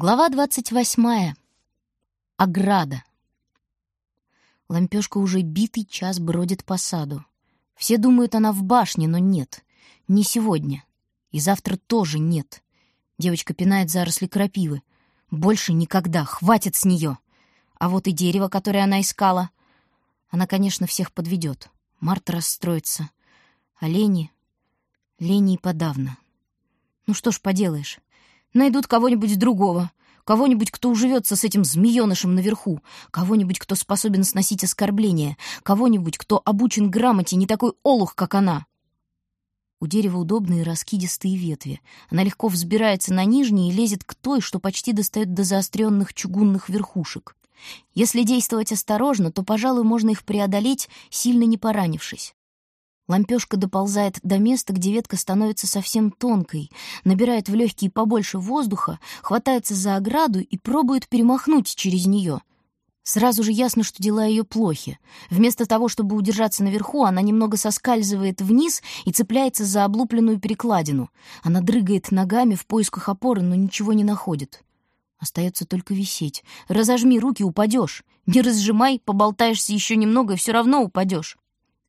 Глава двадцать восьмая. Ограда. Лампёшка уже битый час бродит по саду. Все думают, она в башне, но нет. Не сегодня. И завтра тоже нет. Девочка пинает заросли крапивы. Больше никогда. Хватит с нее. А вот и дерево, которое она искала. Она, конечно, всех подведет. Марта расстроится. Олени... Лени и подавно. Ну что ж поделаешь. Найдут кого-нибудь другого, кого-нибудь, кто уживется с этим змеенышем наверху, кого-нибудь, кто способен сносить оскорбления, кого-нибудь, кто обучен грамоте, не такой олух, как она. У дерева удобные раскидистые ветви. Она легко взбирается на нижние и лезет к той, что почти достает до заостренных чугунных верхушек. Если действовать осторожно, то, пожалуй, можно их преодолеть, сильно не поранившись. Лампёшка доползает до места, где ветка становится совсем тонкой, набирает в легкие побольше воздуха, хватается за ограду и пробует перемахнуть через нее. Сразу же ясно, что дела ее плохи. Вместо того, чтобы удержаться наверху, она немного соскальзывает вниз и цепляется за облупленную перекладину. Она дрыгает ногами в поисках опоры, но ничего не находит. Остается только висеть. Разожми руки, упадешь. Не разжимай, поболтаешься еще немного, и все равно упадешь.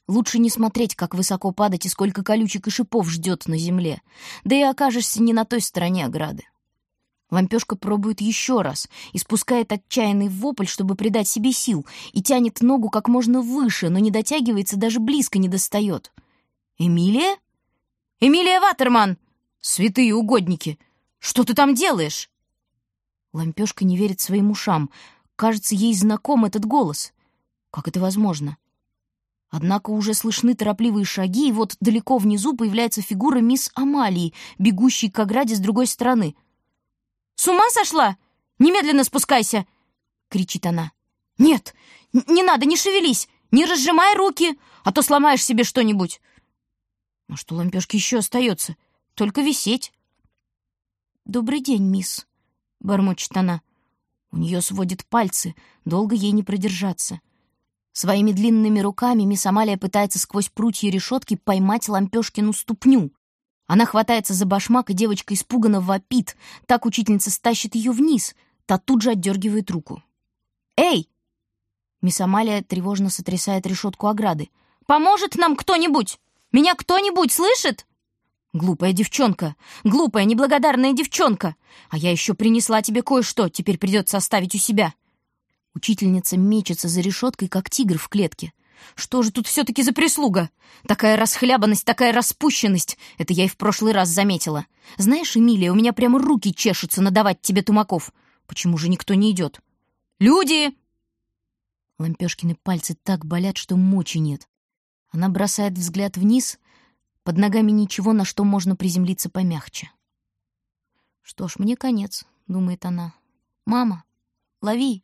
Лучше не смотреть, как высоко падать и сколько колючек и шипов ждет на земле. Да и окажешься не на той стороне ограды. Лампёшка пробует еще раз и спускает отчаянный вопль, чтобы придать себе сил, и тянет ногу как можно выше, но не дотягивается, даже близко не достает. «Эмилия? Эмилия Ватерман! Святые угодники! Что ты там делаешь?» Лампёшка не верит своим ушам. Кажется, ей знаком этот голос. Как это возможно? Однако уже слышны торопливые шаги, и вот далеко внизу появляется фигура мисс Амалии, бегущей к ограде с другой стороны. «С ума сошла? Немедленно спускайся!» — кричит она. «Нет, не надо, не шевелись, не разжимай руки, а то сломаешь себе что-нибудь». А что лампешки еще остается? Только висеть. «Добрый день, мисс», — бормочет она. У нее сводит пальцы, долго ей не продержаться. Своими длинными руками мисс Амалия пытается сквозь прутья решетки поймать Лампешкину ступню. Она хватается за башмак, и девочка испуганно вопит. Так учительница стащит ее вниз. Та тут же отдергивает руку. «Эй!» Мисс Амалия тревожно сотрясает решетку ограды. «Поможет нам кто-нибудь? Меня кто-нибудь слышит?» «Глупая девчонка! Глупая, неблагодарная девчонка! А я еще принесла тебе кое-что, теперь придется оставить у себя!» Учительница мечется за решеткой, как тигр в клетке. Что же тут все-таки за прислуга? Такая расхлябанность, такая распущенность. Это я и в прошлый раз заметила. Знаешь, Эмилия, у меня прямо руки чешутся надавать тебе тумаков. Почему же никто не идет? Люди! Лампешкины пальцы так болят, что мочи нет. Она бросает взгляд вниз. Под ногами ничего, на что можно приземлиться помягче. Что ж, мне конец, думает она. Мама, лови.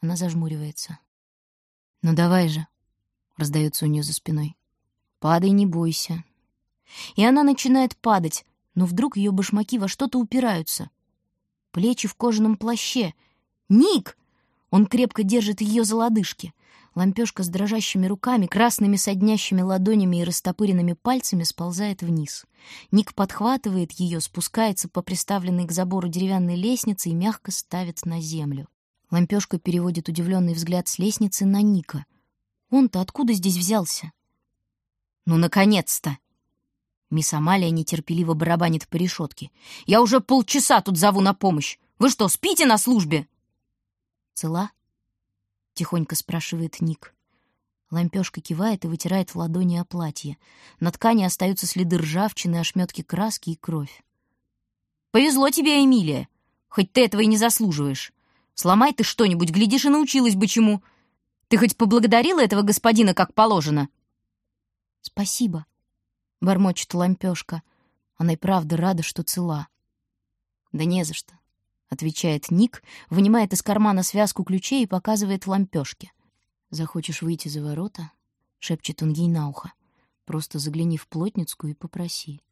Она зажмуривается. «Ну давай же!» — раздается у нее за спиной. «Падай, не бойся». И она начинает падать, но вдруг ее башмаки во что-то упираются. Плечи в кожаном плаще. «Ник!» Он крепко держит ее за лодыжки. Лампешка с дрожащими руками, красными соднящими ладонями и растопыренными пальцами сползает вниз. Ник подхватывает ее, спускается по приставленной к забору деревянной лестнице и мягко ставит на землю. Лампёшка переводит удивленный взгляд с лестницы на Ника. Он-то откуда здесь взялся? Ну, наконец-то! Мисс Амалия нетерпеливо барабанит по решетке. «Я уже полчаса тут зову на помощь. Вы что, спите на службе?» «Цела?» — тихонько спрашивает Ник. Лампёшка кивает и вытирает ладони о платье. На ткани остаются следы ржавчины, ошметки краски и кровь. «Повезло тебе, Эмилия, хоть ты этого и не заслуживаешь. Сломай ты что-нибудь, глядишь, и научилась бы чему. Ты хоть поблагодарила этого господина как положено?» «Спасибо», — бормочет лампёшка. Она и правда рада, что цела. «Да не за что», — отвечает Ник, вынимает из кармана связку ключей и показывает лампёшке. «Захочешь выйти за ворота?» — шепчет он ей на ухо. «Просто загляни в плотницкую и попроси».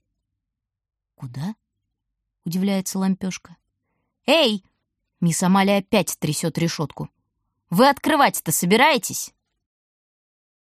«Куда?» — удивляется лампёшка. «Эй!» Мисс Амалия опять трясет решетку. «Вы открывать-то собираетесь?»